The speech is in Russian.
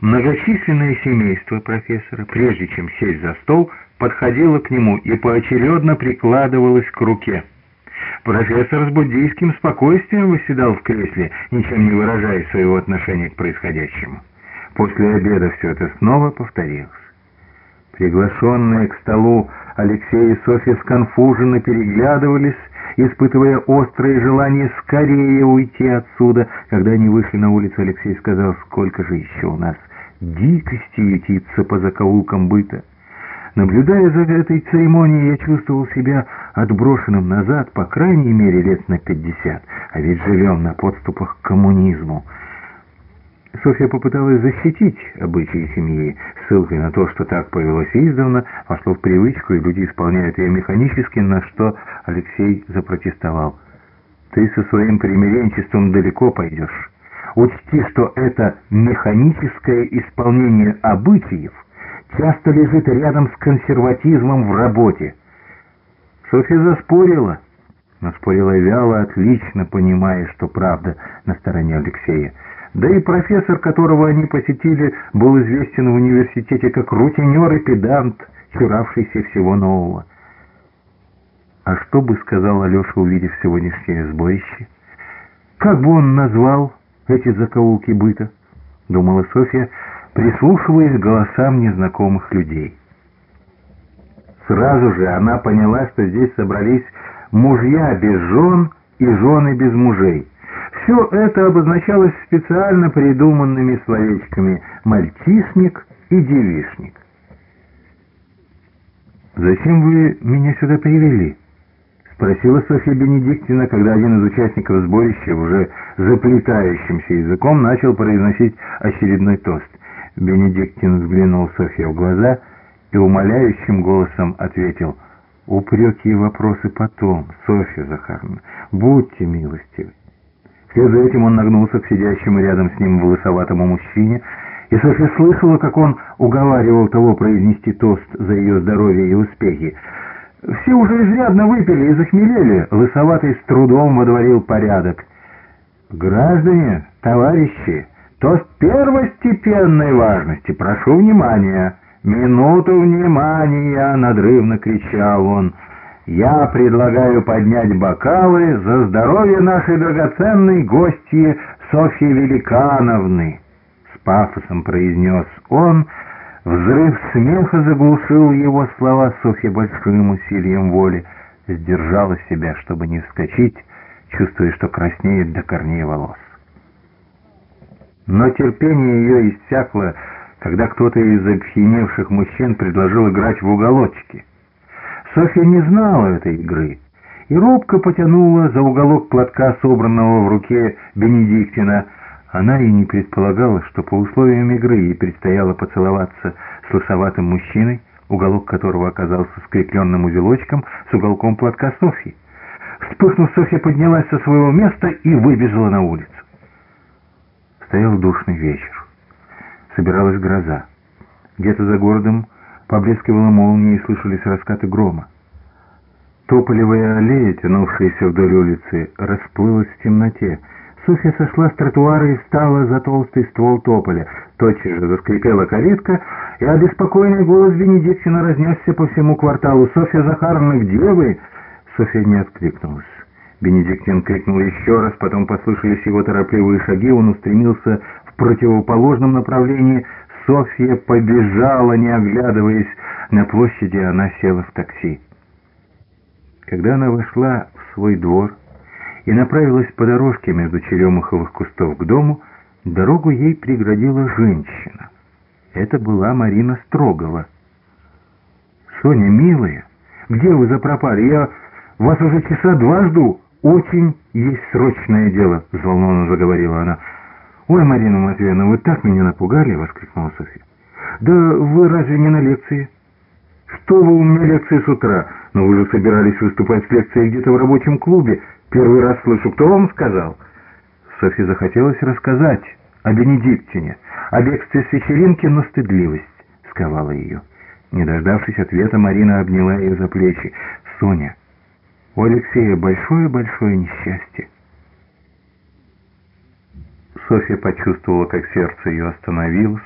Многочисленное семейство профессора, прежде чем сесть за стол, подходило к нему и поочередно прикладывалось к руке. Профессор с буддийским спокойствием восседал в кресле, ничем не выражая своего отношения к происходящему. После обеда все это снова повторилось. Приглашенные к столу Алексей и Софья сконфуженно переглядывались, испытывая острое желание скорее уйти отсюда. Когда они вышли на улицу, Алексей сказал, сколько же еще у нас дикости ютится по закоулкам быта. Наблюдая за этой церемонией, я чувствовал себя отброшенным назад, по крайней мере, лет на пятьдесят, а ведь живем на подступах к коммунизму. Софья попыталась защитить обычаи семьи, ссылкой на то, что так повелось издавна, вошло в привычку, и люди исполняют ее механически, на что Алексей запротестовал. «Ты со своим примиренчеством далеко пойдешь. Учти, что это механическое исполнение обычаев часто лежит рядом с консерватизмом в работе». Софья заспорила, но спорила вяло, отлично понимая, что правда на стороне Алексея. Да и профессор, которого они посетили, был известен в университете как рутинер и педант, чуравшийся всего нового. А что бы сказал Алеша, увидев сегодняшнее сборище? Как бы он назвал эти закоулки быта? Думала Софья, прислушиваясь к голосам незнакомых людей. Сразу же она поняла, что здесь собрались мужья без жен и жены без мужей. Все это обозначалось специально придуманными словечками «мальчишник» и «девишник». «Зачем вы меня сюда привели?» — спросила Софья Бенедиктина, когда один из участников сборища уже заплетающимся языком начал произносить очередной тост. Бенедиктин взглянул Софье в глаза и умоляющим голосом ответил «Упреки и вопросы потом, Софья Захаровна, будьте милостивы». Вслед за этим он нагнулся к сидящему рядом с ним волосоватому мужчине, и Софья слышала, как он уговаривал того произнести тост за ее здоровье и успехи. Все уже изрядно выпили и захмелели. Лысоватый с трудом водворил порядок. «Граждане, товарищи, тост первостепенной важности. Прошу внимания!» «Минуту внимания!» — надрывно кричал он — я предлагаю поднять бокалы за здоровье нашей драгоценной гости Софьи Великановны. С пафосом произнес он. Взрыв смеха заглушил его слова Софья большим усилием воли. Сдержала себя, чтобы не вскочить, чувствуя, что краснеет до корней волос. Но терпение ее иссякло, когда кто-то из опьяневших мужчин предложил играть в уголочки — Софья не знала этой игры и робко потянула за уголок платка, собранного в руке Бенедиктина. Она и не предполагала, что по условиям игры ей предстояло поцеловаться с лысоватым мужчиной, уголок которого оказался скрепленным узелочком с уголком платка Софьи. Вспыхнув, Софья поднялась со своего места и выбежала на улицу. Стоял душный вечер. Собиралась гроза. Где-то за городом Поблескивала молния и слышались раскаты грома. Тополевая аллея, тянувшаяся вдоль улицы, расплылась в темноте. Софья сошла с тротуара и встала за толстый ствол тополя. Тотчас же заскрипела калитка, и обеспокоенный голос Бенедиктина разнесся по всему кварталу. «Софья Захаровна, где вы?» Софья не откликнулась. Бенедиктин крикнул еще раз, потом послышались его торопливые шаги, он устремился в противоположном направлении, Софья побежала, не оглядываясь. На площади она села в такси. Когда она вошла в свой двор и направилась по дорожке между черемуховых кустов к дому, дорогу ей преградила женщина. Это была Марина Строгова. «Соня, милая, где вы запропали? Я вас уже часа два жду. Очень есть срочное дело», — взволнованно заговорила она. «Ой, Марина Матвеевна, вы так меня напугали!» — воскликнула Софья. «Да вы разве не на лекции?» «Что вы у меня лекции с утра? Но вы же собирались выступать с лекцией где-то в рабочем клубе. Первый раз слышу, кто вам сказал?» Софье захотелось рассказать о Бенедиктине, о бегстве с вечеринки, но стыдливость сковала ее. Не дождавшись ответа, Марина обняла ее за плечи. «Соня, у Алексея большое-большое несчастье. Софья почувствовала, как сердце ее остановилось,